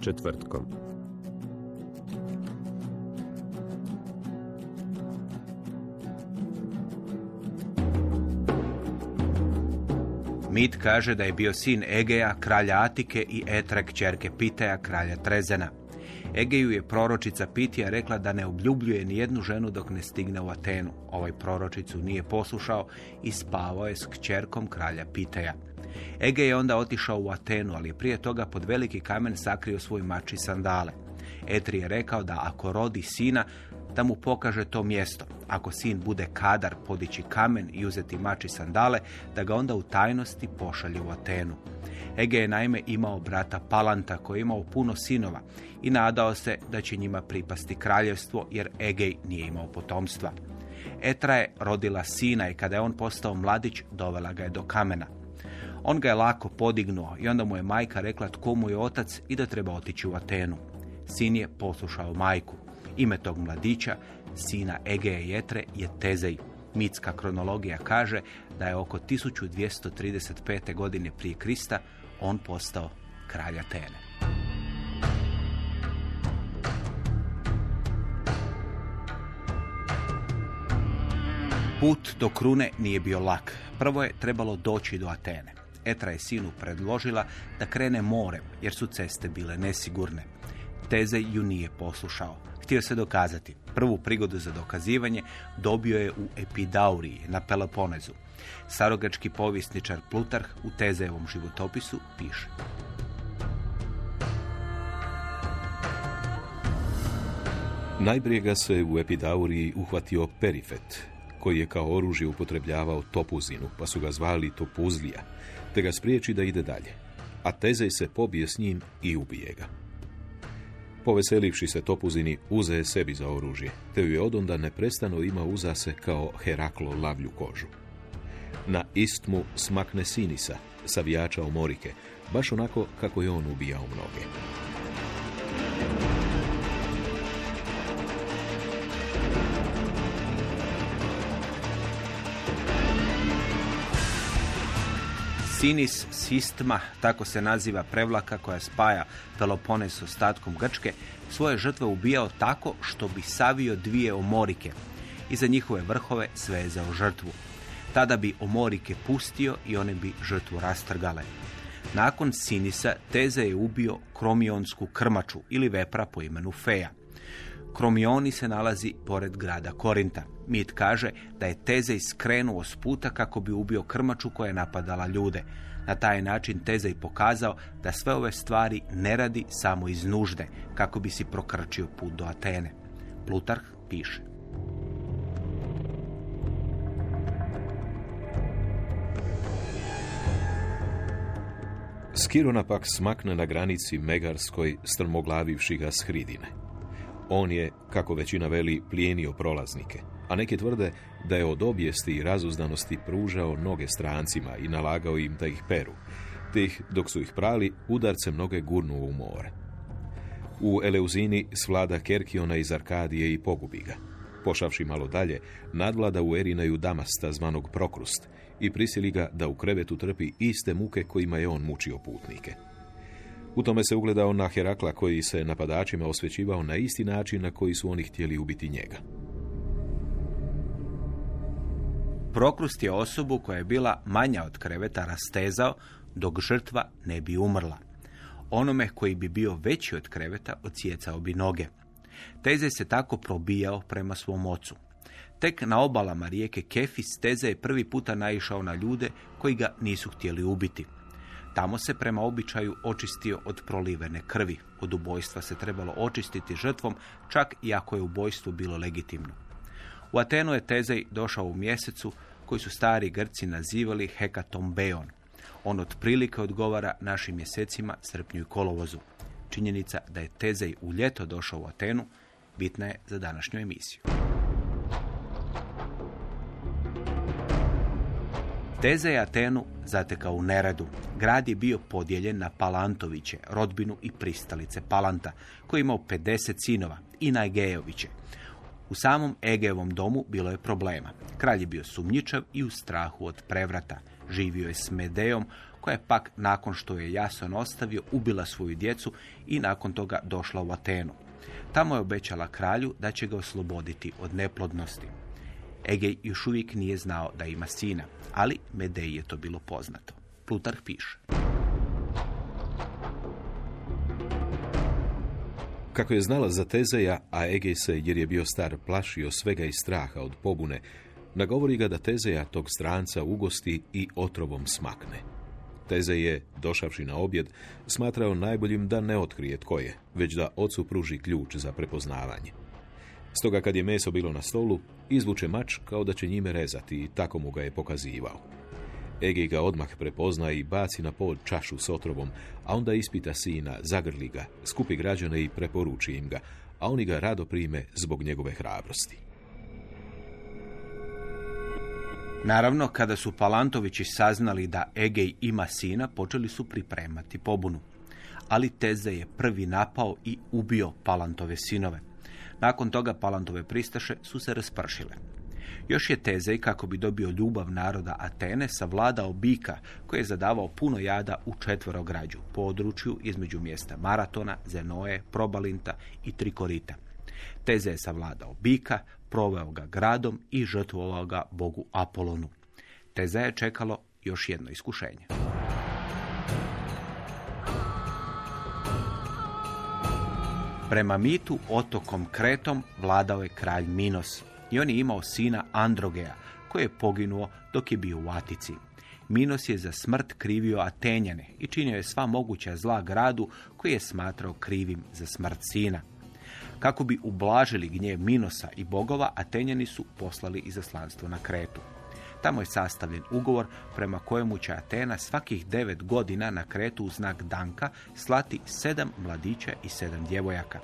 Četvrtkom. Mit kaže da je bio sin Egeja, kralja Atike i Etre, kćerke Piteja, kralja Trezena. Egeju je proročica Pitija rekla da ne obljubljuje ni jednu ženu dok ne stigne u Atenu. Ovaj proročicu nije poslušao i spavao je s kćerkom kralja Piteja. Ege je onda otišao u Atenu, ali je prije toga pod veliki kamen sakrio svoj mač i sandale. Etri je rekao da ako rodi sina, da mu pokaže to mjesto. Ako sin bude kadar podići kamen i uzeti mač i sandale, da ga onda u tajnosti pošalje u Atenu. Ege je naime imao brata Palanta koji je imao puno sinova i nadao se da će njima pripasti kraljevstvo jer Egej nije imao potomstva. Etra je rodila sina i kada je on postao mladić, dovela ga je do kamena. On ga je lako podignuo i onda mu je majka rekla tko mu je otac i da treba otići u Atenu. Sin je poslušao majku. Ime tog mladića, sina Egeje i Etre, je Tezej. Mitska kronologija kaže da je oko 1235. godine prije Krista on postao kralj Atene. Put do krune nije bio lak. Prvo je trebalo doći do Atene. Etra je sinu predložila da krene morem, jer su ceste bile nesigurne. Teze ju nije poslušao. Htio se dokazati. Prvu prigodu za dokazivanje dobio je u Epidauriji na Peloponezu. Sarogački povjesničar Plutarh u Tezejevom životopisu piše. Najprije ga se u Epidauriji uhvatio Perifet, koji je kao oružje upotrebljavao topuzinu, pa su ga zvali Topuzlija, te ga spriječi da ide dalje. A Tezej se pobije s njim i ubije ga. Poveselivši se Topuzini, uze je sebi za oružje, te ju je odonda neprestano ima uza se kao Heraklo lavlju kožu. Na istmu smakne Sinisa, savijača Omorike, baš onako kako je on ubijao mnoge. Sinis Sistma, tako se naziva prevlaka koja spaja Pelopones s ostatkom Grčke, svoje žrtve ubijao tako što bi savio dvije omorike i za njihove vrhove svezao žrtvu. Tada bi omorike pustio i one bi žrtvu rastrgale. Nakon Sinisa Teze je ubio kromionsku krmaču ili vepra po imenu Feja. Kromioni se nalazi pored grada Korinta. Mit kaže da je Tezej skrenuo s puta kako bi ubio krmaču koja je napadala ljude. Na taj način Tezej pokazao da sve ove stvari ne radi samo iz nužde, kako bi si prokrčio put do Atene. Plutarh piše. Skirona pak smakne na granici Megarskoj strmoglavivši ga s hridine. On je, kako većina veli, plijenio prolaznike, a neki tvrde da je od obijesti i razuzdanosti pružao noge strancima i nalagao im da ih peru, te dok su ih prali, udarce mnoge gurnuo u more. U Eleuzini svlada Kerkiona iz Arkadije i pogubi ga. Pošavši malo dalje, nadvlada u Erinaju Damasta zvanog Prokrust i prisili ga da u krevetu trpi iste muke kojima je on mučio putnike. U tome se ugledao na Herakla koji se napadačima osvećivao na isti način na koji su oni htjeli ubiti njega. Prokrust je osobu koja je bila manja od kreveta rastezao dok žrtva ne bi umrla. Onome koji bi bio veći od kreveta ocijecao bi noge. Tezej se tako probijao prema svom ocu. Tek na obalama rijeke Kefis Teze je prvi puta naišao na ljude koji ga nisu htjeli ubiti. Tamo se prema običaju očistio od prolivene krvi. Od ubojstva se trebalo očistiti žrtvom, čak i ako je ubojstvo bilo legitimno. U Atenu je Tezej došao u mjesecu koji su stari Grci nazivali Hekatombeon. On otprilike odgovara našim mjesecima srpnju i kolovozu. Činjenica da je Tezej u ljeto došao u Atenu bitna je za današnju emisiju. Teze je Atenu zatekao u neredu. Grad je bio podijeljen na Palantoviće, rodbinu i pristalice Palanta, koji imao 50 sinova, i na Egejoviće. U samom Egejevom domu bilo je problema. Kralj je bio sumnjičav i u strahu od prevrata. Živio je s Medejom, koja je pak, nakon što je Jason ostavio, ubila svoju djecu i nakon toga došla u Atenu. Tamo je obećala kralju da će ga osloboditi od neplodnosti. Egej još uvijek nije znao da ima sina, ali Medeji je to bilo poznato. Plutarh piše. Kako je znala za Tezeja, a Egej se, jer je bio star, plašio svega i straha od pobune, nagovori ga da Tezeja tog stranca ugosti i otrovom smakne. Tezej je, došavši na objed, smatrao najboljim da ne otkrije tko je, već da ocu pruži ključ za prepoznavanje. Stoga kad je meso bilo na stolu, izvuče mač kao da će njime rezati i tako mu ga je pokazivao. Egej ga odmah prepozna i baci na pod čašu s otrovom, a onda ispita sina, zagrli ga, skupi građane i preporuči im ga, a oni ga rado prime zbog njegove hrabrosti. Naravno, kada su Palantovići saznali da Egej ima sina, počeli su pripremati pobunu. Ali Teze je prvi napao i ubio Palantove sinove. Nakon toga Palantove pristaše su se raspršile. Još je Tezej, kako bi dobio ljubav naroda Atene, savladao bika koji je zadavao puno jada u četvorograđu, području između mjesta Maratona, Zenoje, Probalinta i Trikorita. Teze je savladao bika, proveo ga gradom i žrtvovao ga bogu Apolonu. Teza je čekalo još jedno iskušenje. Prema mitu otokom Kretom vladao je kralj Minos i on je imao sina Androgeja koji je poginuo dok je bio u Atici. Minos je za smrt krivio Atenjane i činio je sva moguća zla gradu koji je smatrao krivim za smrt sina. Kako bi ublažili gnjev Minosa i bogova, Atenjani su poslali izaslanstvo na Kretu. Tamo je sastavljen ugovor prema kojemu će Atena svakih devet godina na Kretu u znak Danka slati sedam mladića i sedam djevojaka.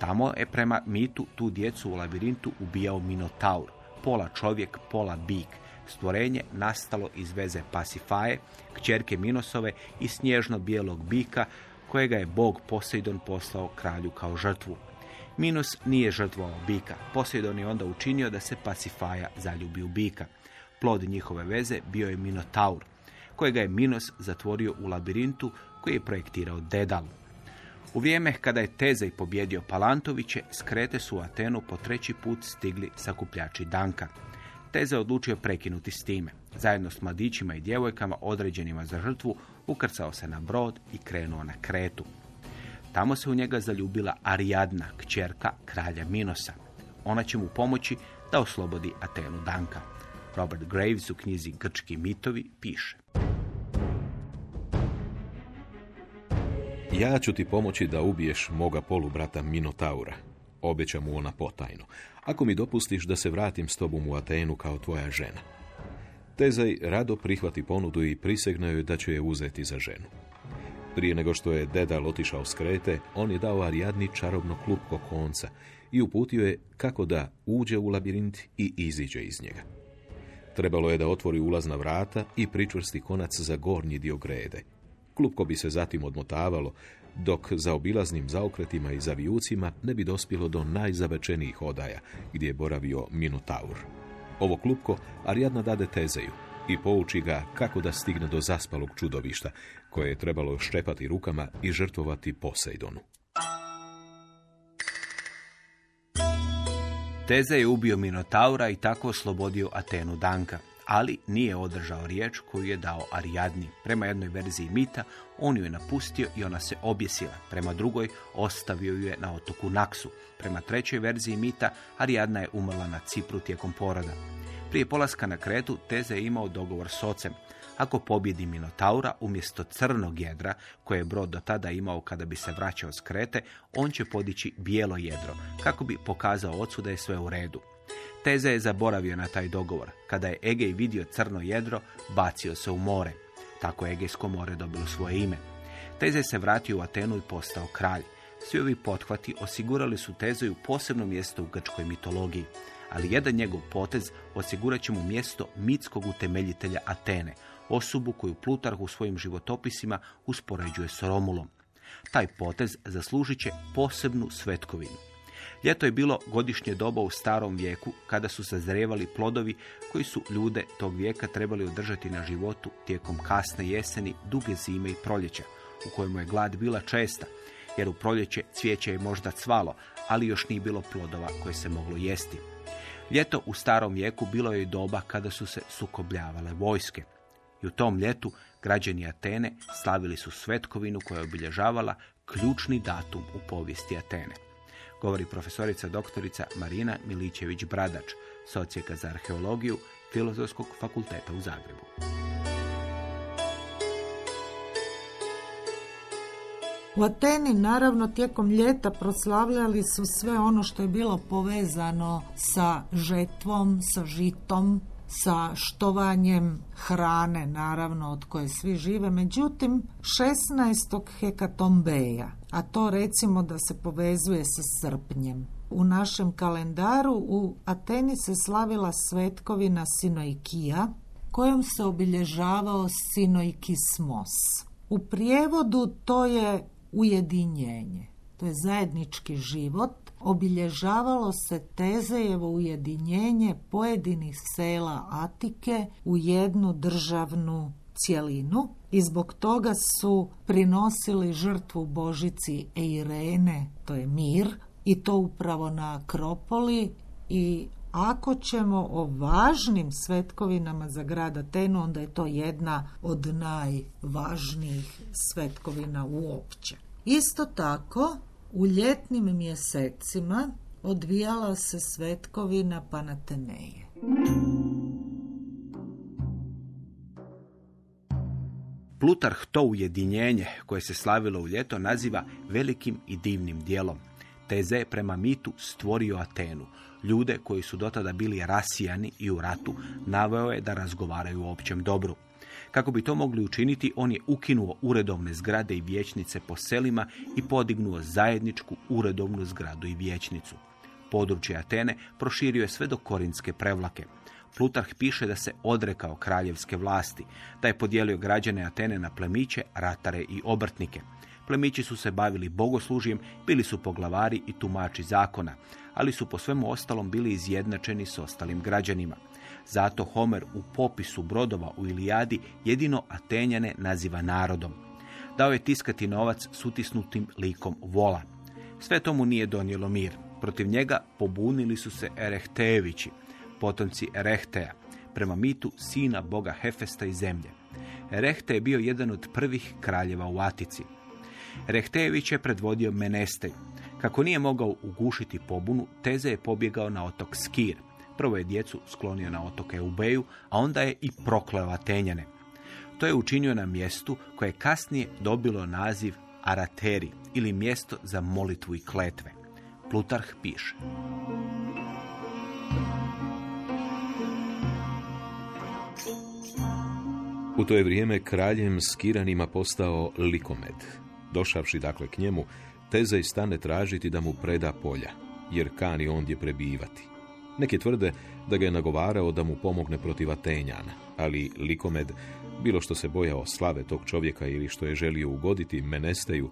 Tamo je prema mitu tu djecu u labirintu ubijao Minotaur, pola čovjek, pola bik, stvorenje nastalo iz veze Pasifaje, kćerke Minosove i snježno bijelog bika, kojega je bog Poseidon poslao kralju kao žrtvu. Minos nije žrtvovao bika. Poseidon je onda učinio da se Pasifaja zaljubi u bika. Plod njihove veze bio je Minotaur, kojega je Minos zatvorio u labirintu koji je projektirao Dedal. U vrijeme kada je Tezej pobjedio Palantoviće, s Krete su u Atenu po treći put stigli sakupljači Danka. Teze odlučio prekinuti s time. Zajedno s mladićima i djevojkama određenima za žrtvu ukrcao se na brod i krenuo na Kretu. Tamo se u njega zaljubila Ariadna, kćerka kralja Minosa. Ona će mu pomoći da oslobodi Atenu Danka. Robert Graves u knjizi Grčki mitovi piše. Ja ću ti pomoći da ubiješ moga polubrata Minotaura, obeća mu ona potajno, ako mi dopustiš da se vratim s tobom u Atenu kao tvoja žena. Tezaj rado prihvati ponudu i prisegne joj da će je uzeti za ženu. Prije nego što je Dedal otišao s Krete, on je dao Arijadni čarobno klupko konca i uputio je kako da uđe u labirint i iziđe iz njega. Trebalo je da otvori ulazna vrata i pričvrsti konac za gornji dio grede. Klupko bi se zatim odmotavalo, dok za obilaznim zaokretima i zavijucima ne bi dospjelo do najzavečenijih odaja, gdje je boravio Minotaur. Ovo klupko Ariadna dade Tezeju i pouči ga kako da stigne do zaspalog čudovišta, koje je trebalo ščepati rukama i žrtvovati Poseidonu. Teze je ubio Minotaura i tako oslobodio Atenu Danka. ali nije održao riječ koju je dao Arijadni. Prema jednoj verziji mita, on ju je napustio i ona se objesila. Prema drugoj, ostavio ju je na otoku Naksu. Prema trećoj verziji mita, Arijadna je umrla na Cipru tijekom poroda. Prije polaska na Kretu, Teze je imao dogovor s ocem. Ako pobjedi Minotaura, umjesto crnog jedra, koje je brod do tada imao kada bi se vraćao s Krete, on će podići bijelo jedro, kako bi pokazao ocu da je sve u redu. Teze je zaboravio na taj dogovor. Kada je Egej vidio crno jedro, bacio se u more. Tako je Egejsko more dobilo svoje ime. Teze se vratio u Atenu i postao kralj. Svi ovi pothvati osigurali su Tezeju posebno mjesto u grčkoj mitologiji, ali jedan njegov potez osigurat će mu mjesto mitskog utemeljitelja Atene, osobu koju Plutarh u svojim životopisima uspoređuje s Romulom. Taj potez zaslužit će posebnu svetkovinu. Ljeto je bilo godišnje doba u starom vijeku kada su sazrevali plodovi koji su ljude tog vijeka trebali održati na životu tijekom kasne jeseni, duge zime i proljeća, u kojemu je glad bila česta, jer u proljeće cvijeće je možda cvalo, ali još nije bilo plodova koje se moglo jesti. Ljeto u starom vijeku bilo je i doba kada su se sukobljavale vojske. I u tom ljetu građani Atene slavili su svetkovinu koja je obilježavala ključni datum u povijesti Atene. Govori profesorica doktorica Marina Milićević-Bradač, socijeka za arheologiju Filozofskog fakulteta u Zagrebu. U Ateni naravno tijekom ljeta proslavljali su sve ono što je bilo povezano sa žetvom, sa žitom, sa štovanjem hrane, naravno, od koje svi žive. Međutim, 16. hekatombeja, a to recimo da se povezuje sa srpnjem. U našem kalendaru u Ateni se slavila svetkovina Sinoikija, kojom se obilježavao Sinoikismos. U prijevodu to je ujedinjenje. To je zajednički život. Obilježavalo se Tezejevo ujedinjenje pojedinih sela Atike u jednu državnu cjelinu i zbog toga su prinosili žrtvu Božici Eirene, to je mir, i to upravo na Akropoli i ako ćemo o važnim svetkovinama za grad Atenu, onda je to jedna od najvažnijih svetkovina uopće. Isto tako, u ljetnim mjesecima odvijala se svetkovina Panateneje. Plutarh to ujedinjenje koje se slavilo u ljeto naziva velikim i divnim dijelom. Teze je prema mitu stvorio Atenu, ljude koji su dotada bili rasijani i u ratu, naveo je da razgovaraju o općem dobru. Kako bi to mogli učiniti, on je ukinuo uredovne zgrade i vijećnice po selima i podignuo zajedničku uredovnu zgradu i vijećnicu. Područje Atene proširio je sve do Korinske prevlake. Plutarh piše da se odrekao kraljevske vlasti, da je podijelio građane Atene na plemiće, ratare i obrtnike. Plemići su se bavili bogoslužjem, bili su poglavari i tumači zakona, ali su po svemu ostalom bili izjednačeni s ostalim građanima. Zato Homer u popisu brodova u Ilijadi jedino Atenjane naziva narodom. Dao je tiskati novac s utisnutim likom vola. Sve tomu nije donijelo mir. Protiv njega pobunili su se Erehtejevići, potomci Erehtea, prema mitu sina boga Hefesta i zemlje. Erehte je bio jedan od prvih kraljeva u Atici. Erehthejević je predvodio Menestej. Kako nije mogao ugušiti pobunu, Teze je pobjegao na otok Skir. Prvo je djecu sklonio na otoke Eubeju, a onda je i prokleo Atenjane. To je učinio na mjestu koje je kasnije dobilo naziv Arateri ili mjesto za molitvu i kletve. Plutarh piše. U to je vrijeme kraljem Skiranima postao Likomed. Došavši dakle k njemu, Tezej stane tražiti da mu preda polja, jer kani ondje prebivati. Neki tvrde da ga je nagovarao da mu pomogne protiv Atenjana, ali Likomed, bilo što se bojao slave tog čovjeka ili što je želio ugoditi Menesteju,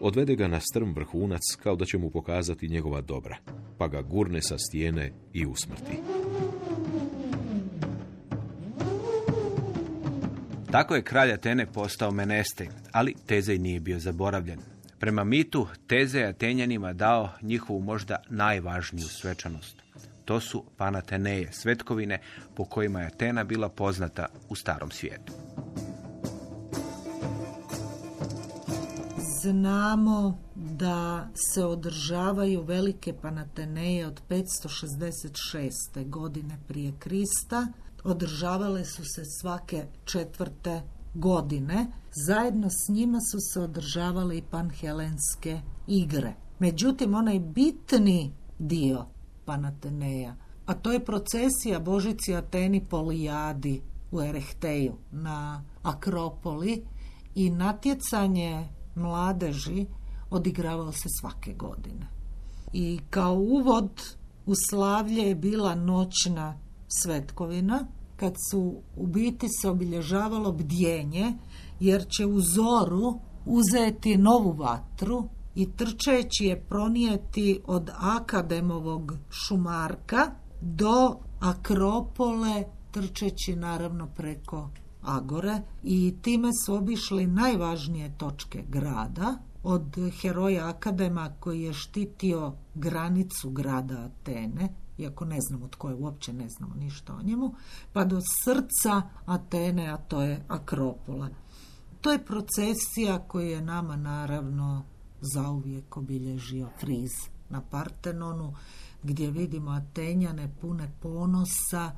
odvede ga na strm vrhunac kao da će mu pokazati njegova dobra, pa ga gurne sa stijene i usmrti. Tako je kralj Atene postao Menestej, ali Tezej nije bio zaboravljen. Prema mitu, Tezej Atenjanima dao njihovu možda najvažniju svečanost. To su Panateneje, svetkovine po kojima je Atena bila poznata u starom svijetu. Znamo da se održavaju velike panateneje od 566. godine prije Krista. Održavale su se svake četvrte godine. Zajedno s njima su se održavale i panhelenske igre. Međutim, onaj bitni dio panateneja, a to je procesija Božici Ateni Polijadi u Erehteju na Akropoli i natjecanje mladeži odigravao se svake godine. I kao uvod u slavlje je bila noćna svetkovina, kad su u biti se obilježavalo bdjenje, jer će u zoru uzeti novu vatru i trčeći je pronijeti od akademovog šumarka do akropole, trčeći naravno preko Agore i time su obišli najvažnije točke grada, od heroja Akadema koji je štitio granicu grada Atene, iako ne znamo tko je, uopće ne znamo ništa o njemu, pa do srca Atene, a to je Akropola. To je procesija koja je nama naravno zauvijek obilježio friz na Partenonu, gdje vidimo Atenjane pune ponosa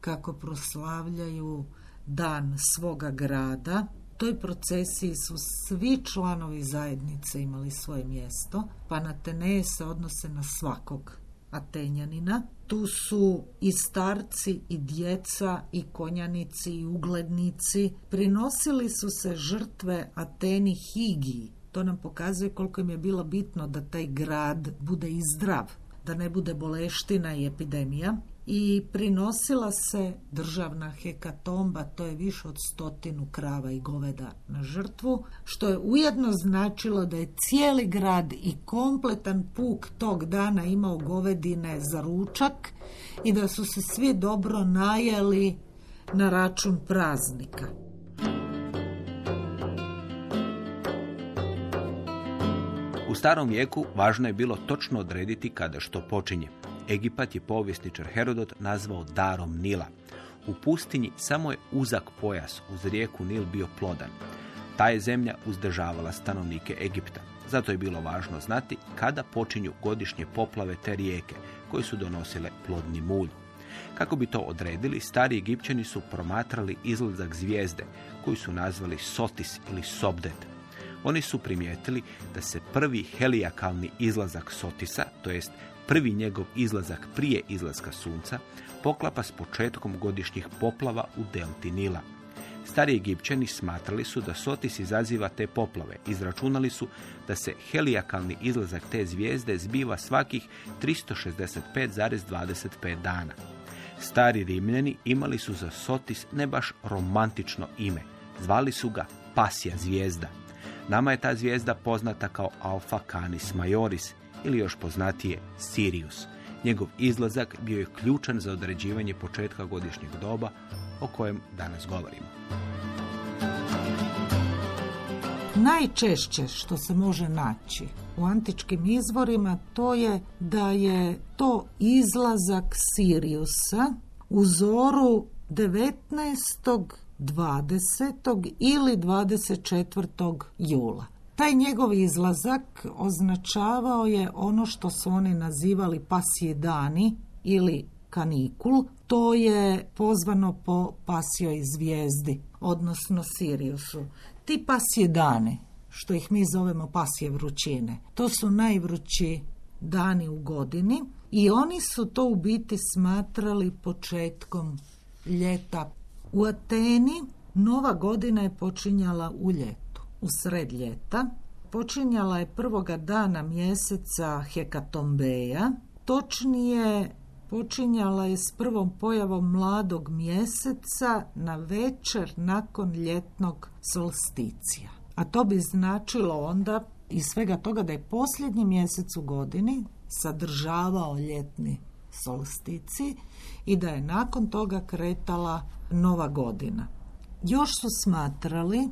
kako proslavljaju dan svoga grada. Toj procesiji su svi članovi zajednice imali svoje mjesto, pa na Teneje se odnose na svakog Atenjanina. Tu su i starci i djeca i konjanici i uglednici. Prinosili su se žrtve Ateni Higiji. To nam pokazuje koliko im je bilo bitno da taj grad bude i zdrav, da ne bude boleština i epidemija i prinosila se državna hekatomba, to je više od stotinu krava i goveda na žrtvu, što je ujedno značilo da je cijeli grad i kompletan puk tog dana imao govedine za ručak i da su se svi dobro najeli na račun praznika. Starom vijeku važno je bilo točno odrediti kada što počinje. Egipat je povjesničar Herodot nazvao darom Nila. U pustinji samo je uzak pojas uz rijeku Nil bio plodan. Ta je zemlja uzdržavala stanovnike Egipta. Zato je bilo važno znati kada počinju godišnje poplave te rijeke, koje su donosile plodni mulj. Kako bi to odredili, stari Egipćani su promatrali izlazak zvijezde, koju su nazvali Sotis ili Sobdet. Oni su primijetili da se prvi helijakalni izlazak Sotisa, to jest prvi njegov izlazak prije izlaska sunca, poklapa s početkom godišnjih poplava u delti Nila. Stari Egipćani smatrali su da Sotis izaziva te poplave. Izračunali su da se helijakalni izlazak te zvijezde zbiva svakih 365,25 dana. Stari Rimljani imali su za Sotis ne baš romantično ime. Zvali su ga Pasja zvijezda. Nama je ta zvijezda poznata kao Alfa Canis Majoris ili još poznatije Sirius. Njegov izlazak bio je ključan za određivanje početka godišnjeg doba o kojem danas govorimo. Najčešće što se može naći u antičkim izvorima to je da je to izlazak Siriusa u zoru 19. 20. ili 24. jula. Taj njegov izlazak označavao je ono što su oni nazivali pasije dani ili kanikul. To je pozvano po pasjoj zvijezdi, odnosno Siriusu. Ti pasije dane, što ih mi zovemo pasje vrućine, to su najvrući dani u godini i oni su to u biti smatrali početkom ljeta. U Ateni nova godina je počinjala u ljetu, u sred ljeta. Počinjala je prvoga dana mjeseca Hekatombeja, točnije počinjala je s prvom pojavom mladog mjeseca na večer nakon ljetnog solsticija. A to bi značilo onda iz svega toga da je posljednji mjesec u godini sadržavao ljetni solstici i da je nakon toga kretala nova godina. Još su smatrali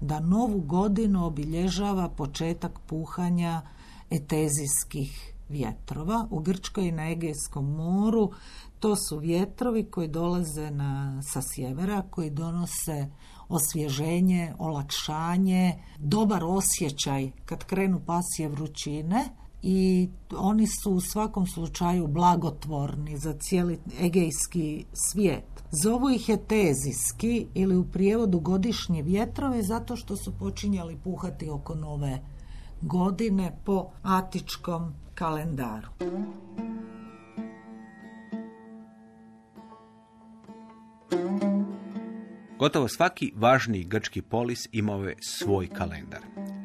da novu godinu obilježava početak puhanja etezijskih vjetrova u Grčkoj i na Egejskom moru. To su vjetrovi koji dolaze na, sa sjevera, koji donose osvježenje, olakšanje, dobar osjećaj kad krenu pasije vrućine i oni su u svakom slučaju blagotvorni za cijeli egejski svijet. Zovu ih je tezijski ili u prijevodu godišnje vjetrovi zato što su počinjali puhati oko nove godine po atičkom kalendaru. Gotovo svaki važniji grčki polis imao je svoj kalendar.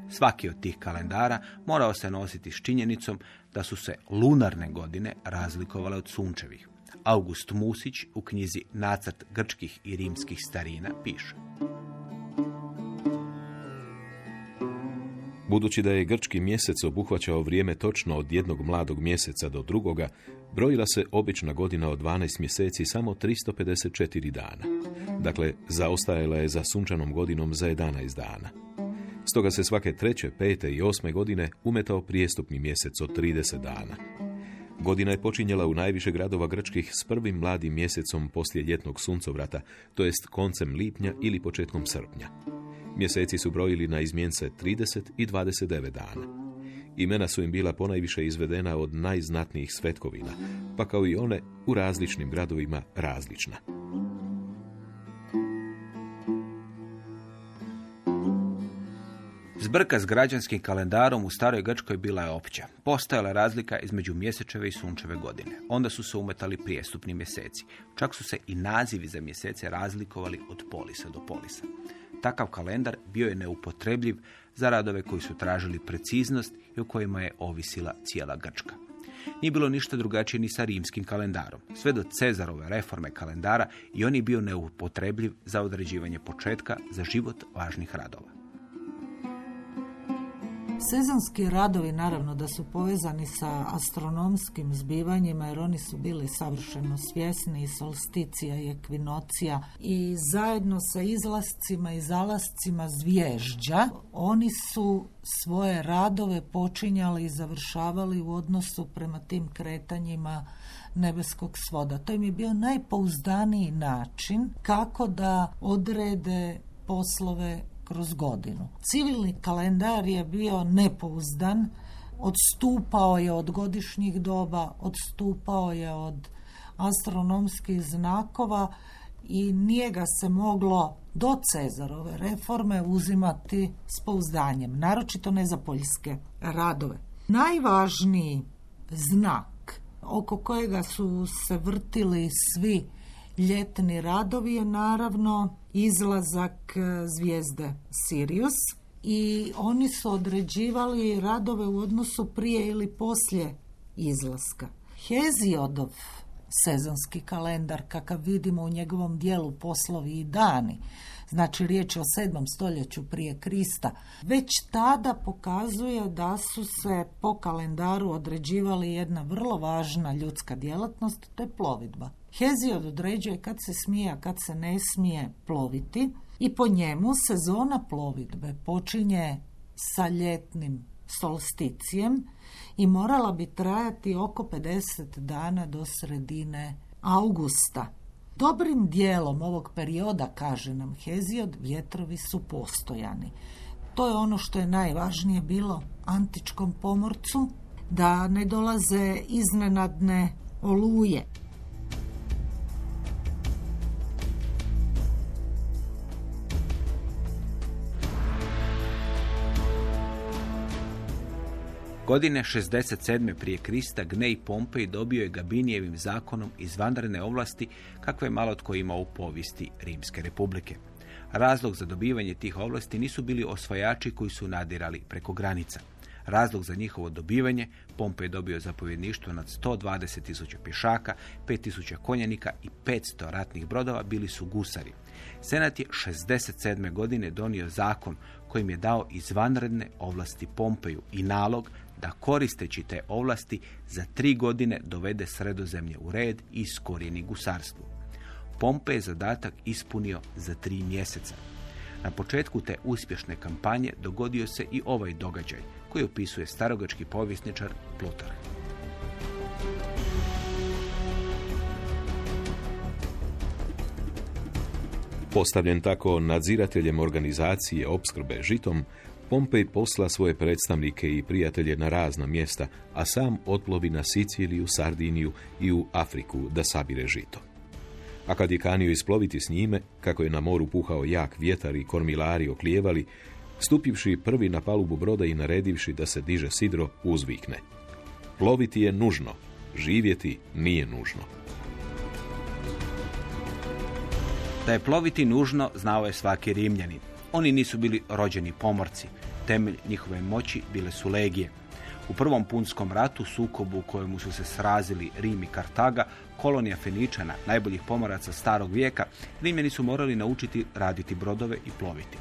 Svaki od tih kalendara morao se nositi s činjenicom da su se lunarne godine razlikovale od sunčevih. August Musić u knjizi Nacrt grčkih i rimskih starina piše. Budući da je grčki mjesec obuhvaćao vrijeme točno od jednog mladog mjeseca do drugoga, brojila se obična godina od 12 mjeseci samo 354 dana. Dakle, zaostajala je za sunčanom godinom za 11 dana. Stoga se svake treće, pete i osme godine umetao prijestupni mjesec od 30 dana. Godina je počinjela u najviše gradova grčkih s prvim mladim mjesecom poslije ljetnog suncovrata, to jest koncem lipnja ili početkom srpnja. Mjeseci su brojili na izmjence 30 i 29 dana. Imena su im bila ponajviše izvedena od najznatnijih svetkovina, pa kao i one u različnim gradovima različna. Zbrka s građanskim kalendarom u staroj Grčkoj bila je opća. Postojala razlika između mjesečeve i sunčeve godine. Onda su se umetali prijestupni mjeseci. Čak su se i nazivi za mjesece razlikovali od polisa do polisa. Takav kalendar bio je neupotrebljiv za radove koji su tražili preciznost i o kojima je ovisila cijela Grčka. Nije bilo ništa drugačije ni sa rimskim kalendarom. Sve do Cezarove reforme kalendara i on je bio neupotrebljiv za određivanje početka za život važnih radova. Sezonski radovi naravno da su povezani sa astronomskim zbivanjima jer oni su bili savršeno svjesni i solsticija i ekvinocija i zajedno sa izlascima i zalascima zvježđa oni su svoje radove počinjali i završavali u odnosu prema tim kretanjima nebeskog svoda. To im je bio najpouzdaniji način kako da odrede poslove kroz godinu. Civilni kalendar je bio nepouzdan, odstupao je od godišnjih doba, odstupao je od astronomskih znakova i nije ga se moglo do Cezarove reforme uzimati s pouzdanjem, naročito ne za poljske radove. Najvažniji znak oko kojega su se vrtili svi ljetni radovi je naravno izlazak e, zvijezde Sirius i oni su određivali radove u odnosu prije ili poslije izlaska. Heziodov sezonski kalendar kakav vidimo u njegovom dijelu poslovi i dani, znači riječ je o sedmom stoljeću prije Krista, već tada pokazuje da su se po kalendaru određivali jedna vrlo važna ljudska djelatnost, to je plovidba. Heziod određuje kad se smije, a kad se ne smije ploviti i po njemu sezona plovidbe počinje sa ljetnim solsticijem i morala bi trajati oko 50 dana do sredine augusta. Dobrim dijelom ovog perioda, kaže nam Heziod, vjetrovi su postojani. To je ono što je najvažnije bilo antičkom pomorcu, da ne dolaze iznenadne oluje. Godine 67. prije Krista Gnej Pompej dobio je Gabinijevim zakonom izvanredne ovlasti kakve malo tko imao u povijesti Rimske republike. Razlog za dobivanje tih ovlasti nisu bili osvajači koji su nadirali preko granica. Razlog za njihovo dobivanje, Pompej je dobio zapovjedništvo nad 120.000 pješaka, 5.000 konjanika i 500 ratnih brodova bili su gusari. Senat je 67. godine donio zakon kojim je dao izvanredne ovlasti Pompeju i nalog da koristeći te ovlasti za tri godine dovede sredozemlje u red i iskorijeni gusarstvu. Pompe je zadatak ispunio za tri mjeseca. Na početku te uspješne kampanje dogodio se i ovaj događaj koji opisuje starogački povjesničar Plutar. Postavljen tako nadzirateljem organizacije opskrbe žitom, Pompej posla svoje predstavnike i prijatelje na razna mjesta, a sam otplovi na Siciliju, Sardiniju i u Afriku da sabire žito. A kad je kanio isploviti s njime, kako je na moru puhao jak vjetar i kormilari oklijevali, stupivši prvi na palubu broda i naredivši da se diže sidro, uzvikne. Ploviti je nužno, živjeti nije nužno. Da je ploviti nužno znao je svaki Rimljanin. Oni nisu bili rođeni pomorci. Temelj njihove moći bile su legije. U prvom punskom ratu, sukobu u kojemu su se srazili Rim i Kartaga, kolonija Feničana, najboljih pomoraca starog vijeka, Rimljani su morali naučiti raditi brodove i ploviti.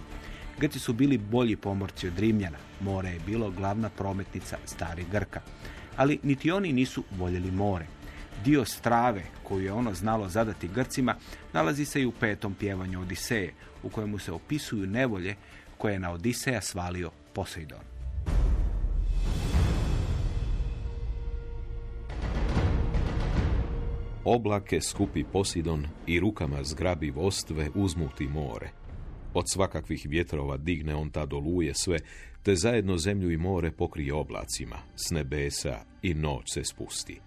Grci su bili bolji pomorci od Rimljana. More je bilo glavna prometnica starih Grka. Ali niti oni nisu voljeli more. Dio strave koju je ono znalo zadati Grcima nalazi se i u petom pjevanju Odiseje, u kojemu se opisuju nevolje koje je na Odiseja svalio Poseidon. Oblake skupi Posidon i rukama zgrabi vostve uzmuti more. Od svakakvih vjetrova digne on ta doluje sve, te zajedno zemlju i more pokrije oblacima, s nebesa i noć se spusti.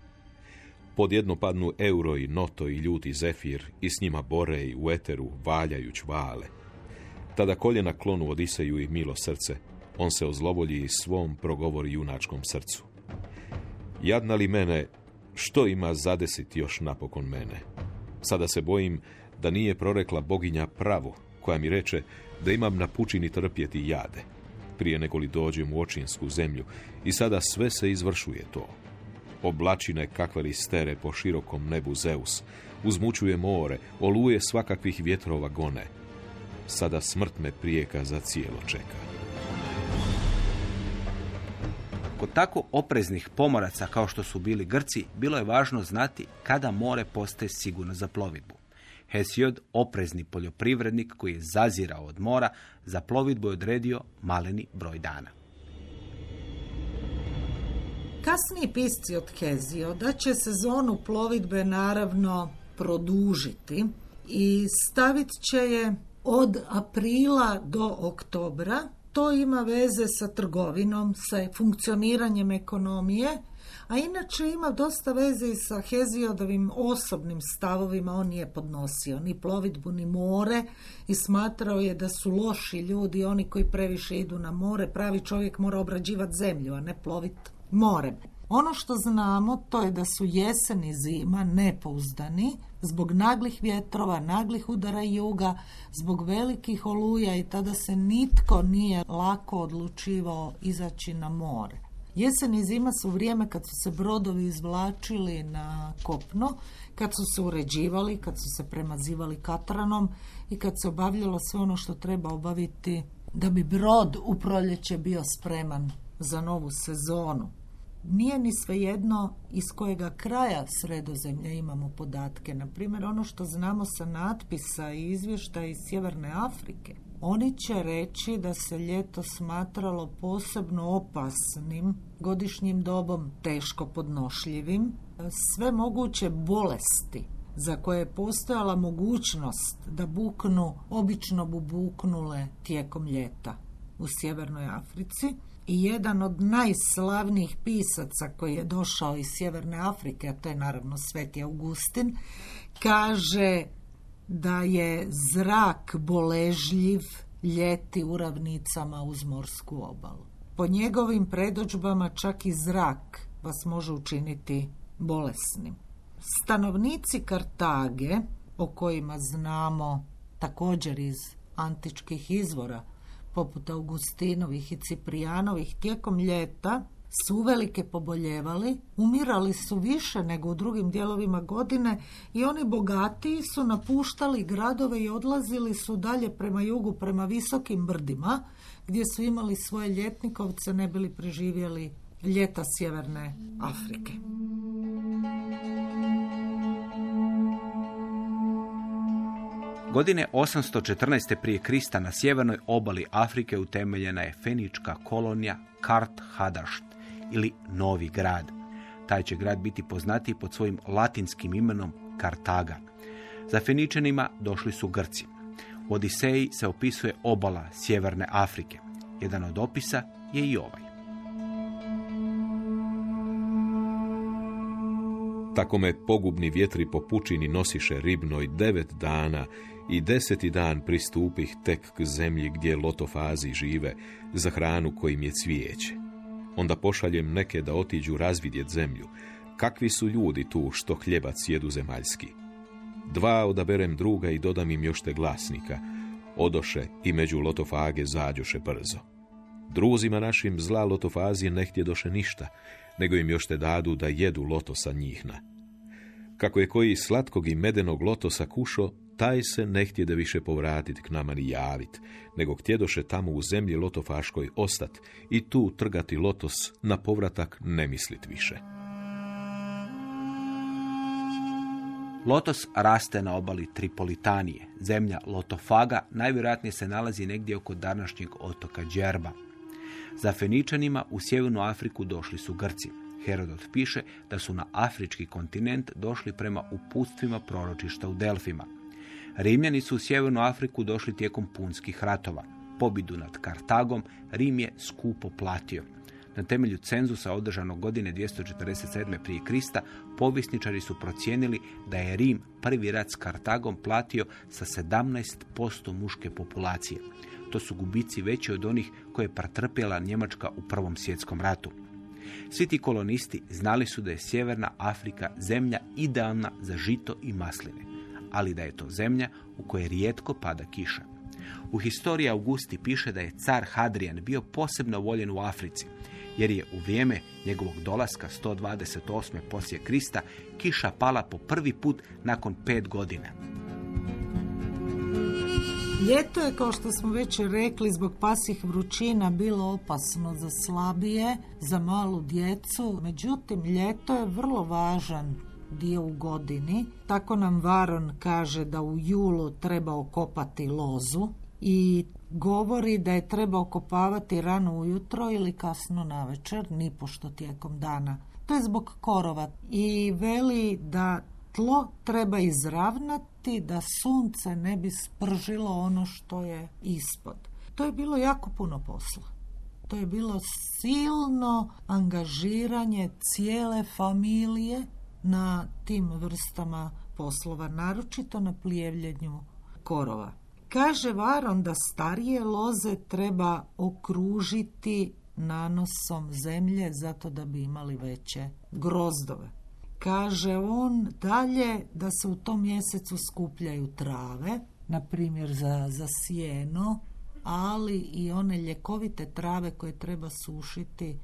Pod jedno padnu euro i noto i ljuti zefir i s njima bore i u eteru valjaju čvale. Tada koljena klonu Odiseju i milo srce, on se ozlovolji i svom progovori junačkom srcu. Jadna li mene, što ima zadesiti još napokon mene? Sada se bojim da nije prorekla boginja pravu, koja mi reče da imam na pučini trpjeti jade. Prije nego li dođem u očinsku zemlju i sada sve se izvršuje to. Oblačine kakve li stere po širokom nebu Zeus, uzmučuje more, oluje svakakvih vjetrova gone. Sada smrt me prijeka za cijelo čeka. Kod tako opreznih pomoraca kao što su bili Grci, bilo je važno znati kada more postaje sigurno za plovidbu. Hesiod, oprezni poljoprivrednik koji je zazirao od mora, za plovidbu je odredio maleni broj dana. Kasniji pisci od Hezio da će sezonu plovidbe naravno produžiti i stavit će je od aprila do oktobra. To ima veze sa trgovinom, sa funkcioniranjem ekonomije, a inače ima dosta veze i sa Heziodovim osobnim stavovima. On nije podnosio ni plovidbu, ni more i smatrao je da su loši ljudi, oni koji previše idu na more. Pravi čovjek mora obrađivati zemlju, a ne ploviti morem. Ono što znamo to je da su jesen i zima nepouzdani zbog naglih vjetrova, naglih udara juga, zbog velikih oluja i tada se nitko nije lako odlučivao izaći na more. Jesen i zima su vrijeme kad su se brodovi izvlačili na kopno, kad su se uređivali, kad su se premazivali katranom i kad se obavljalo sve ono što treba obaviti da bi brod u proljeće bio spreman za novu sezonu. Nije ni svejedno iz kojega kraja sredozemlja imamo podatke. Na primjer, ono što znamo sa natpisa i izvještaja iz Sjeverne Afrike. Oni će reći da se ljeto smatralo posebno opasnim, godišnjim dobom teško podnošljivim, sve moguće bolesti za koje je postojala mogućnost da buknu, obično bu buknule tijekom ljeta u Sjevernoj Africi i jedan od najslavnijih pisaca koji je došao iz Sjeverne Afrike, a to je naravno Sveti Augustin, kaže da je zrak boležljiv ljeti u ravnicama uz morsku obalu. Po njegovim predođbama čak i zrak vas može učiniti bolesnim. Stanovnici Kartage, o kojima znamo također iz antičkih izvora, poput Augustinovih i Ciprijanovih, tijekom ljeta su uvelike poboljevali, umirali su više nego u drugim dijelovima godine i oni bogatiji su napuštali gradove i odlazili su dalje prema jugu, prema visokim brdima, gdje su imali svoje ljetnikovce, ne bili preživjeli ljeta sjeverne Afrike. Godine 814. prije Krista na sjevernoj obali Afrike utemeljena je fenička kolonija Kart Hadašt ili Novi grad. Taj će grad biti poznatiji pod svojim latinskim imenom Kartaga. Za Feničanima došli su Grci. U Odiseji se opisuje obala Sjeverne Afrike. Jedan od opisa je i ovaj. Tako me pogubni vjetri po pučini nosiše ribnoj devet dana i deseti dan pristupih tek k zemlji gdje lotofazi žive, za hranu kojim je cvijeće. Onda pošaljem neke da otiđu razvidjet zemlju. Kakvi su ljudi tu što hljebac jedu zemaljski? Dva odaberem druga i dodam im još te glasnika. Odoše i među lotofage zađoše brzo. Druzima našim zla lotofazi ne htjedoše ništa, nego im još te dadu da jedu lotosa njihna. Kako je koji slatkog i medenog lotosa kušo, taj se ne htjede više povratit k nama ni javit, nego htjedoše tamo u zemlji lotofaškoj ostat i tu trgati lotos na povratak ne mislit više. Lotos raste na obali Tripolitanije. Zemlja Lotofaga najvjerojatnije se nalazi negdje oko današnjeg otoka Džerba. Za Feničanima u Sjevernu Afriku došli su Grci. Herodot piše da su na afrički kontinent došli prema uputstvima proročišta u Delfima. Rimljani su u Sjevernu Afriku došli tijekom punskih ratova. Pobidu nad Kartagom Rim je skupo platio. Na temelju cenzusa održanog godine 247. prije Krista, povjesničari su procijenili da je Rim prvi rat s Kartagom platio sa 17% muške populacije. To su gubici veći od onih koje je pretrpjela Njemačka u Prvom svjetskom ratu. Svi ti kolonisti znali su da je Sjeverna Afrika zemlja idealna za žito i masline, ali da je to zemlja u kojoj rijetko pada kiša. U historiji Augusti piše da je car Hadrian bio posebno voljen u Africi, jer je u vrijeme njegovog dolaska 128. poslije Krista kiša pala po prvi put nakon pet godina. Ljeto je, kao što smo već rekli, zbog pasih vrućina bilo opasno za slabije, za malu djecu. Međutim, ljeto je vrlo važan dio u godini. Tako nam Varon kaže da u julu treba okopati lozu i govori da je treba okopavati rano ujutro ili kasno navečer, nipošto tijekom dana. To je zbog korova i veli da tlo treba izravnati da sunce ne bi spržilo ono što je ispod. To je bilo jako puno posla. To je bilo silno angažiranje cijele familije na tim vrstama poslova, naročito na plijevljenju korova. Kaže Varon da starije loze treba okružiti nanosom zemlje zato da bi imali veće grozdove. Kaže on dalje da se u tom mjesecu skupljaju trave, na primjer za, za sjeno, ali i one ljekovite trave koje treba sušiti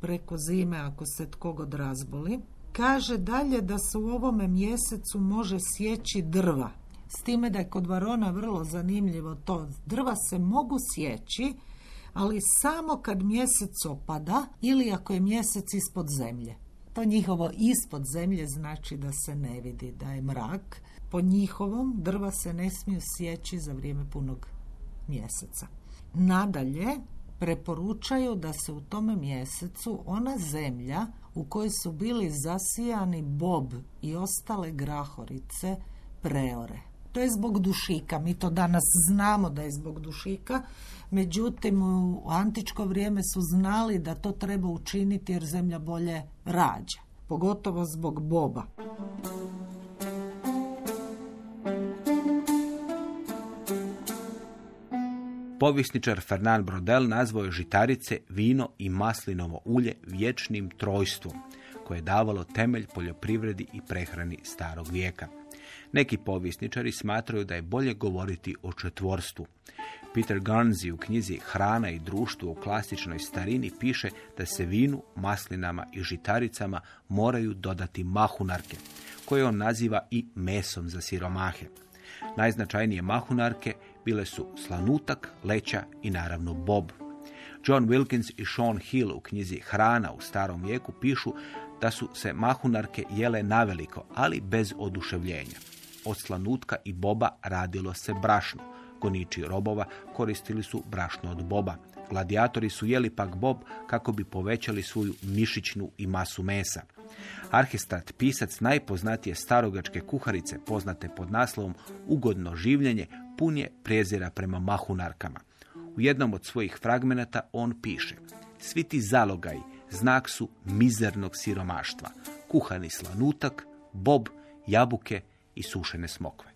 preko zime ako se tko god razboli. Kaže dalje da se u ovome mjesecu može sjeći drva. S time da je kod varona vrlo zanimljivo to. Drva se mogu sjeći, ali samo kad mjesec opada ili ako je mjesec ispod zemlje. To njihovo ispod zemlje znači da se ne vidi, da je mrak. Po njihovom drva se ne smiju sjeći za vrijeme punog mjeseca. Nadalje, preporučaju da se u tome mjesecu ona zemlja u kojoj su bili zasijani bob i ostale grahorice preore. To je zbog dušika. Mi to danas znamo da je zbog dušika. Međutim, u antičko vrijeme su znali da to treba učiniti jer zemlja bolje rađa. Pogotovo zbog boba. Povisničar Fernand Brodel nazvao je žitarice, vino i maslinovo ulje vječnim trojstvom, koje je davalo temelj poljoprivredi i prehrani starog vijeka. Neki povisničari smatraju da je bolje govoriti o četvorstvu. Peter Guernsey u knjizi Hrana i društvo u klasičnoj starini piše da se vinu, maslinama i žitaricama moraju dodati mahunarke, koje on naziva i mesom za siromahe. Najznačajnije mahunarke bile su slanutak, leća i naravno bob. John Wilkins i Sean Hill u knjizi Hrana u starom vijeku pišu da su se mahunarke jele naveliko, ali bez oduševljenja. Od slanutka i boba radilo se brašno. Goniči robova koristili su brašno od boba. Gladijatori su jeli pak bob kako bi povećali svoju mišićnu i masu mesa. Arhistat, pisac najpoznatije starogačke kuharice, poznate pod naslovom Ugodno življenje, pun je prezira prema mahunarkama. U jednom od svojih fragmenata on piše Svi ti zalogaji znak su mizernog siromaštva. Kuhani slanutak, bob, jabuke i sušene smokve.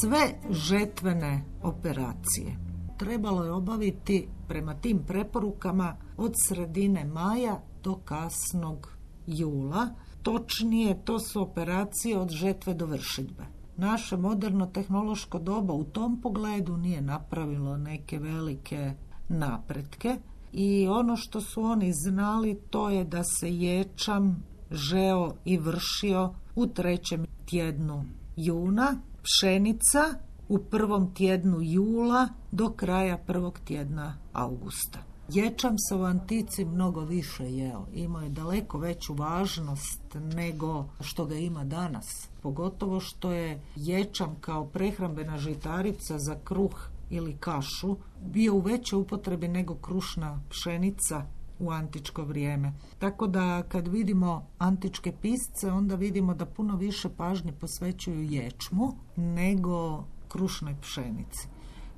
Sve žetvene operacije trebalo je obaviti prema tim preporukama od sredine maja do kasnog jula. Točnije, to su operacije od žetve do vršidbe. Naše moderno tehnološko doba u tom pogledu nije napravilo neke velike napretke i ono što su oni znali to je da se ječam žeo i vršio u trećem tjednu juna, pšenica u prvom tjednu jula do kraja prvog tjedna augusta. Ječam se u antici mnogo više jeo. Imao je daleko veću važnost nego što ga ima danas. Pogotovo što je ječam kao prehrambena žitarica za kruh ili kašu bio u većoj upotrebi nego krušna pšenica u antičko vrijeme. Tako da kad vidimo antičke pisce, onda vidimo da puno više pažnje posvećuju ječmu nego krušnoj pšenici,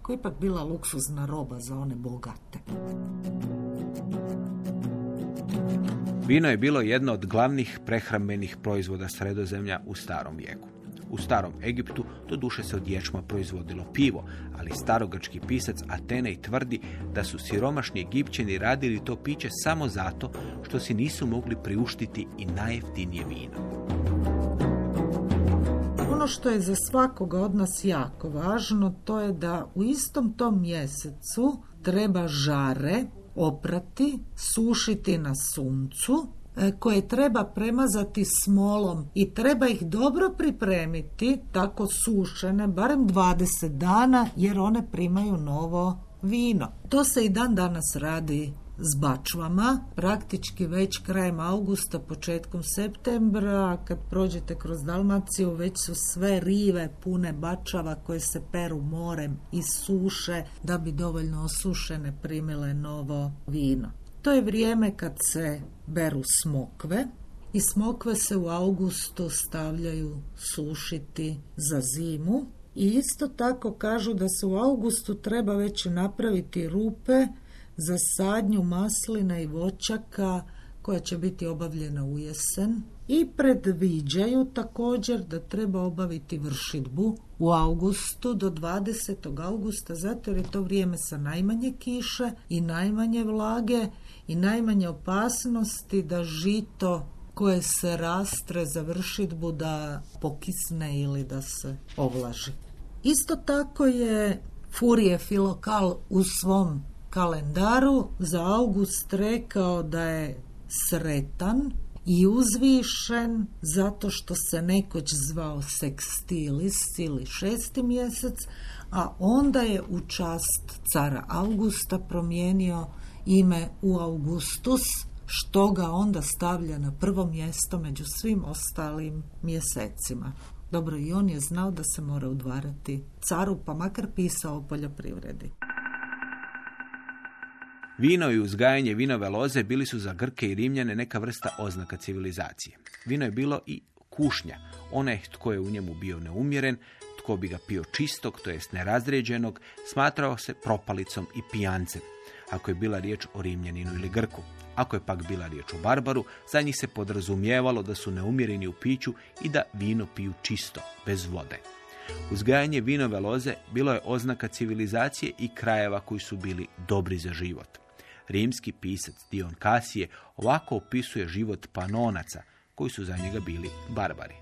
koja je ipak bila luksuzna roba za one bogate. Vino je bilo jedno od glavnih prehrambenih proizvoda sredozemlja u starom vijeku. U starom Egiptu do duše se od ječma proizvodilo pivo, ali starogački pisac Atenej tvrdi da su siromašni Egipćani radili to piće samo zato što si nisu mogli priuštiti i najjeftinije vino. Ono što je za svakoga od nas jako važno, to je da u istom tom mjesecu treba žare oprati, sušiti na suncu, e, koje treba premazati smolom i treba ih dobro pripremiti tako sušene, barem 20 dana, jer one primaju novo vino. To se i dan danas radi s bačvama, praktički već krajem augusta, početkom septembra, kad prođete kroz Dalmaciju, već su sve rive pune bačava koje se peru morem i suše da bi dovoljno osušene primile novo vino. To je vrijeme kad se beru smokve, i smokve se u augustu stavljaju sušiti za zimu. I isto tako kažu da se u augustu treba već napraviti rupe za sadnju maslina i voćaka koja će biti obavljena u jesen i predviđaju također da treba obaviti vršidbu u augustu do 20. augusta zato jer je to vrijeme sa najmanje kiše i najmanje vlage i najmanje opasnosti da žito koje se rastre za vršidbu da pokisne ili da se ovlaži. Isto tako je Furije Filokal u svom kalendaru za august rekao da je sretan i uzvišen zato što se nekoć zvao sekstilis ili šesti mjesec, a onda je u čast cara Augusta promijenio ime u Augustus, što ga onda stavlja na prvo mjesto među svim ostalim mjesecima. Dobro, i on je znao da se mora udvarati caru, pa makar pisao o poljoprivredi. Vino i uzgajanje vinove loze bili su za Grke i Rimljane neka vrsta oznaka civilizacije. Vino je bilo i kušnja. Onaj tko je u njemu bio neumjeren, tko bi ga pio čistog, to jest nerazređenog, smatrao se propalicom i pijancem. Ako je bila riječ o Rimljaninu ili Grku. Ako je pak bila riječ o Barbaru, za njih se podrazumijevalo da su neumjereni u piću i da vino piju čisto, bez vode. Uzgajanje vinove loze bilo je oznaka civilizacije i krajeva koji su bili dobri za život. Rimski pisac Dion Kasije ovako opisuje život panonaca, koji su za njega bili barbari.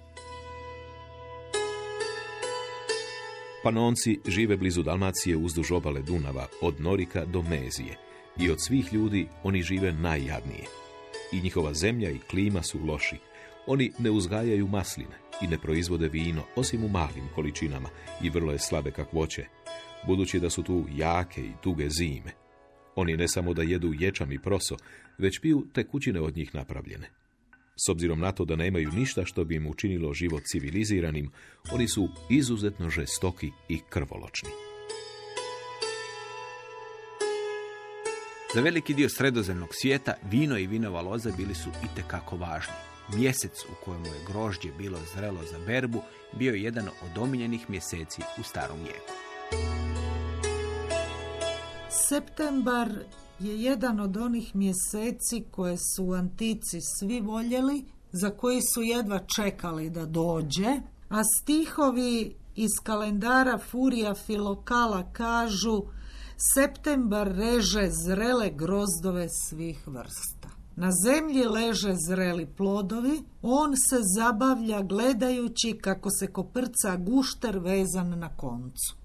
Panonci žive blizu Dalmacije uzduž obale Dunava, od Norika do Mezije. I od svih ljudi oni žive najjadnije. I njihova zemlja i klima su loši. Oni ne uzgajaju masline i ne proizvode vino, osim u malim količinama i vrlo je slabe kakvoće, budući da su tu jake i duge zime. Oni ne samo da jedu ječam i proso, već piju tekućine od njih napravljene. S obzirom na to da nemaju ništa što bi im učinilo život civiliziranim, oni su izuzetno žestoki i krvoločni. Za veliki dio sredozemnog svijeta vino i vinova loza bili su itekako važni. Mjesec u kojemu je grožđe bilo zrelo za berbu bio je jedan od omiljenih mjeseci u starom vijeku. Septembar je jedan od onih mjeseci koje su antici svi voljeli, za koji su jedva čekali da dođe, a stihovi iz kalendara Furija Filokala kažu Septembar reže zrele grozdove svih vrsta. Na zemlji leže zreli plodovi, on se zabavlja gledajući kako se koprca gušter vezan na koncu.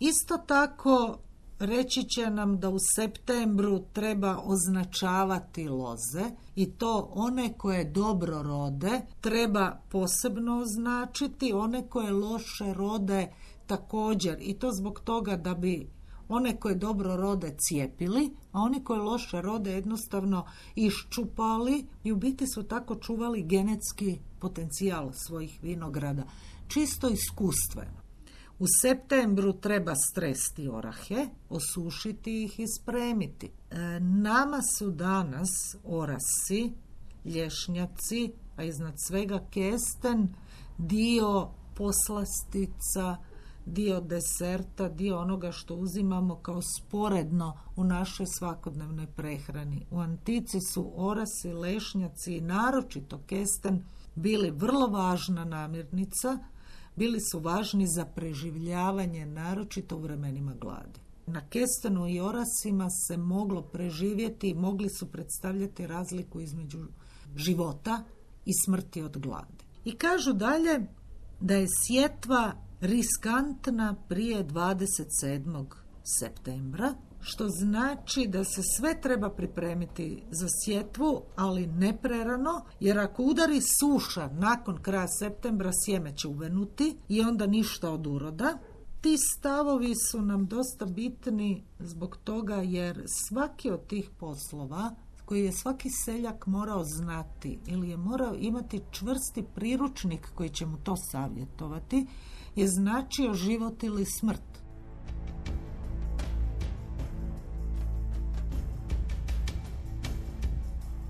Isto tako reći će nam da u septembru treba označavati loze i to one koje dobro rode treba posebno označiti, one koje loše rode također i to zbog toga da bi one koje dobro rode cijepili, a oni koje loše rode jednostavno iščupali i u biti su tako čuvali genetski potencijal svojih vinograda. Čisto iskustveno. U septembru treba stresti orahe, osušiti ih i spremiti. E, nama su danas orasi, lješnjaci, a iznad svega kesten, dio poslastica, dio deserta, dio onoga što uzimamo kao sporedno u našoj svakodnevnoj prehrani. U antici su orasi, lešnjaci i naročito kesten bili vrlo važna namirnica, bili su važni za preživljavanje, naročito u vremenima gladi. Na kestenu i orasima se moglo preživjeti i mogli su predstavljati razliku između života i smrti od glade. I kažu dalje da je sjetva riskantna prije 27. septembra, što znači da se sve treba pripremiti za sjetvu, ali ne prerano, jer ako udari suša nakon kraja septembra, sjeme će uvenuti i onda ništa od uroda. Ti stavovi su nam dosta bitni zbog toga jer svaki od tih poslova koji je svaki seljak morao znati ili je morao imati čvrsti priručnik koji će mu to savjetovati, je značio život ili smrt.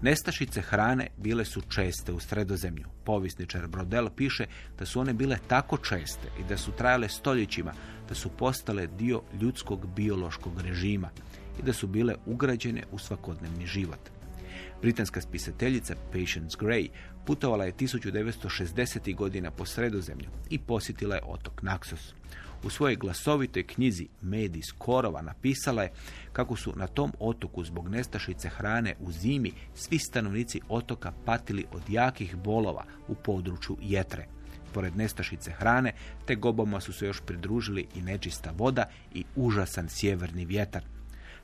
Nestašice hrane bile su česte u sredozemlju. Povisničar Brodel piše da su one bile tako česte i da su trajale stoljećima, da su postale dio ljudskog biološkog režima i da su bile ugrađene u svakodnevni život. Britanska spisateljica Patience Gray putovala je 1960. godina po sredozemlju i posjetila je otok Naxos. U svojoj glasovitoj knjizi Medis Korova napisala je kako su na tom otoku zbog nestašice hrane u zimi svi stanovnici otoka patili od jakih bolova u području jetre. Pored nestašice hrane, te gobama su se još pridružili i nečista voda i užasan sjeverni vjetar.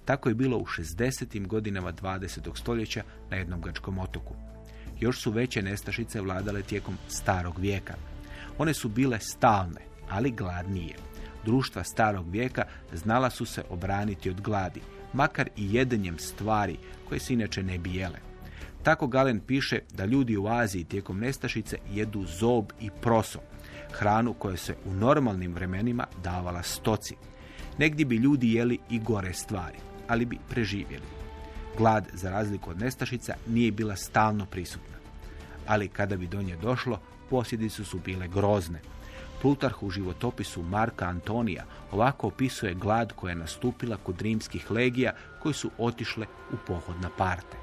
Tako je bilo u 60. godinama 20. stoljeća na jednom grčkom otoku. Još su veće nestašice vladale tijekom starog vijeka. One su bile stalne, ali gladnije. Društva starog vijeka znala su se obraniti od gladi, makar i jedenjem stvari koje se inače ne bi jele. Tako Galen piše da ljudi u Aziji tijekom nestašice jedu zob i proso, hranu koja se u normalnim vremenima davala stoci. Negdje bi ljudi jeli i gore stvari ali bi preživjeli. Glad, za razliku od nestašica, nije bila stalno prisutna. Ali kada bi do nje došlo, posljedice su bile grozne. Plutarh u životopisu Marka Antonija ovako opisuje glad koja je nastupila kod rimskih legija koji su otišle u pohod na parte.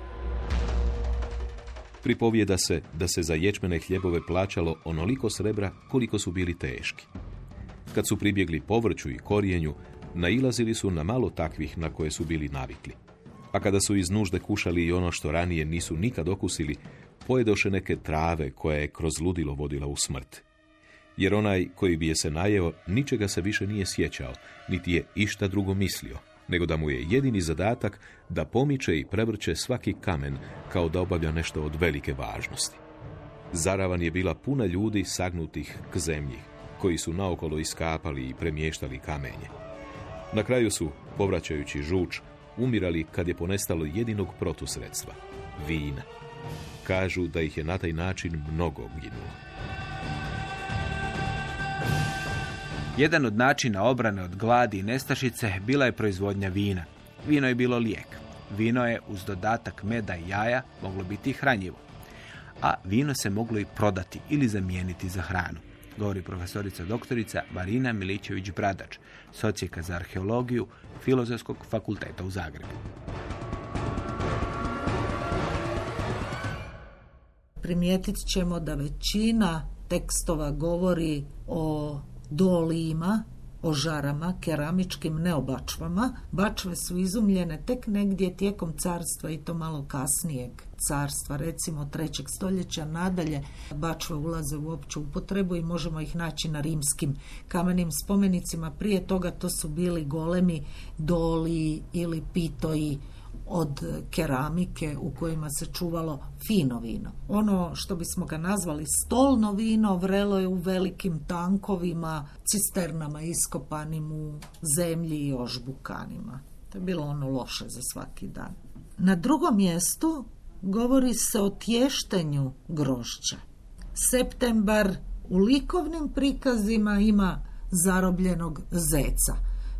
Pripovijeda se da se za ječmene hljebove plaćalo onoliko srebra koliko su bili teški. Kad su pribjegli povrću i korijenju, nailazili su na malo takvih na koje su bili navikli. A kada su iz nužde kušali i ono što ranije nisu nikad okusili, pojedoše neke trave koja je kroz ludilo vodila u smrt. Jer onaj koji bi je se najeo, ničega se više nije sjećao, niti je išta drugo mislio, nego da mu je jedini zadatak da pomiče i prevrće svaki kamen kao da obavlja nešto od velike važnosti. Zaravan je bila puna ljudi sagnutih k zemlji, koji su naokolo iskapali i premještali kamenje. Na kraju su, povraćajući žuč, umirali kad je ponestalo jedinog protusredstva, vina. Kažu da ih je na taj način mnogo ginulo. Jedan od načina obrane od gladi i nestašice bila je proizvodnja vina. Vino je bilo lijek. Vino je uz dodatak meda i jaja moglo biti hranjivo. a vino se moglo i prodati ili zamijeniti za hranu. Govori profesorica doktorica Marina Milićević-Bradač, socijeka za arheologiju Filozofskog fakulteta u Zagrebu. Primijetit ćemo da većina tekstova govori o dolima, o žarama, keramičkim, ne o bačvama. Bačve su izumljene tek negdje tijekom carstva i to malo kasnijeg carstva, recimo trećeg stoljeća nadalje. Bačve ulaze u opću upotrebu i možemo ih naći na rimskim kamenim spomenicima. Prije toga to su bili golemi doli ili pitoji od keramike u kojima se čuvalo fino vino. Ono što bismo ga nazvali stolno vino vrelo je u velikim tankovima, cisternama iskopanim u zemlji i ožbukanima. To je bilo ono loše za svaki dan. Na drugom mjestu govori se o tještenju grošća. Septembar u likovnim prikazima ima zarobljenog zeca.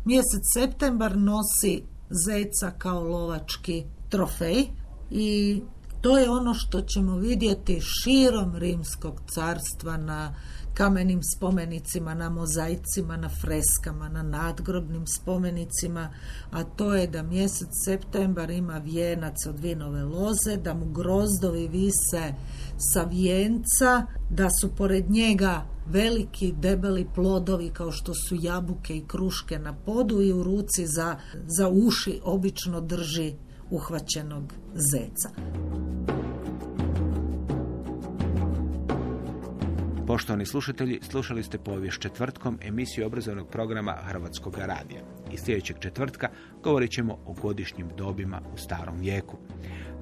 Mjesec septembar nosi zeca kao lovački trofej i to je ono što ćemo vidjeti širom rimskog carstva na kamenim spomenicima, na mozaicima, na freskama, na nadgrobnim spomenicima, a to je da mjesec septembar ima vijenac od vinove loze, da mu grozdovi vise sa vijenca, da su pored njega veliki debeli plodovi kao što su jabuke i kruške na podu i u ruci za, za uši obično drži uhvaćenog zeca. Poštovani slušatelji, slušali ste povijest četvrtkom emisiju obrazovnog programa Hrvatskog radija. I sljedećeg četvrtka govorit ćemo o godišnjim dobima u starom vijeku.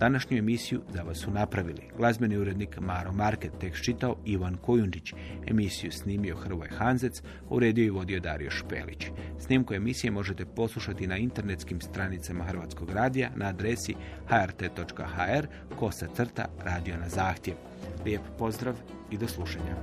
Današnju emisiju za vas su napravili glazbeni urednik Maro Market, tekst čitao Ivan Kojundić, emisiju snimio Hrvoje Hanzec, uredio i vodio Dario Špelić. Snimku emisije možete poslušati na internetskim stranicama Hrvatskog radija na adresi hrt.hr kosa crta radio na zahtjev. Lijep pozdrav i do slušanja.